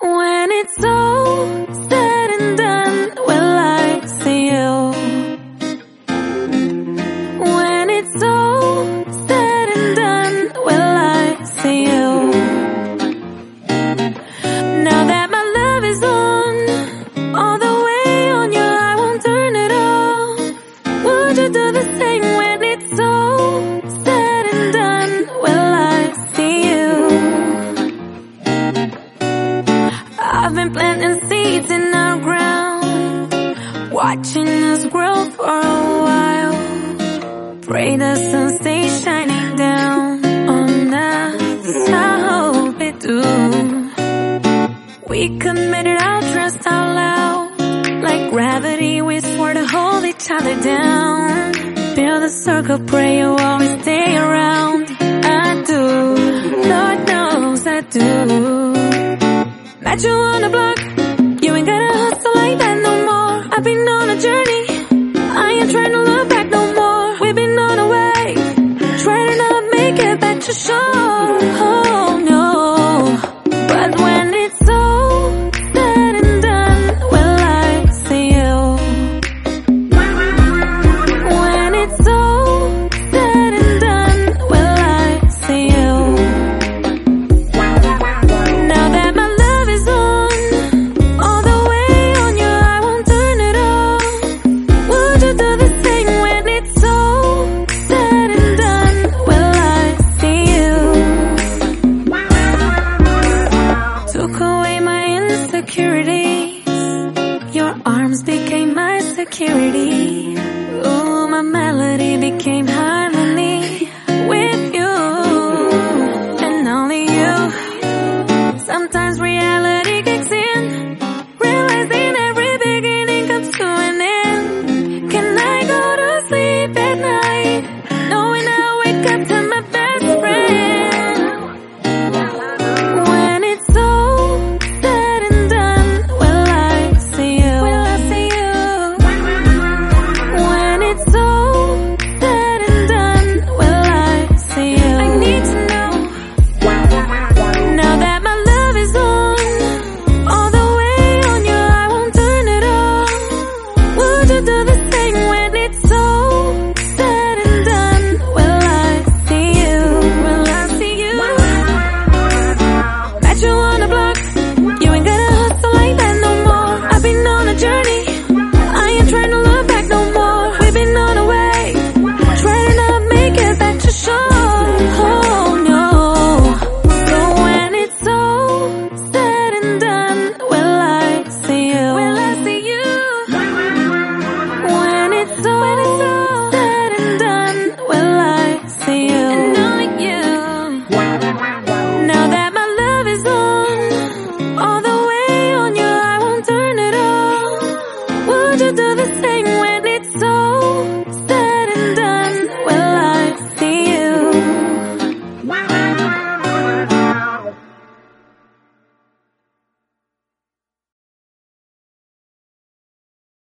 When it's said planting seeds in our ground, watching us grow for a while. Pray the sun stays shining down on us. I hope it do. We committed our trust out loud, like gravity. We swore to hold each other down. Build a circle, pray you always Met you on the block. You ain't gotta hustle like that no more. I've been on a journey. I ain't trying to look back no more. We've been on a way. Trying to not make it back to shore. Security. Ooh, my melody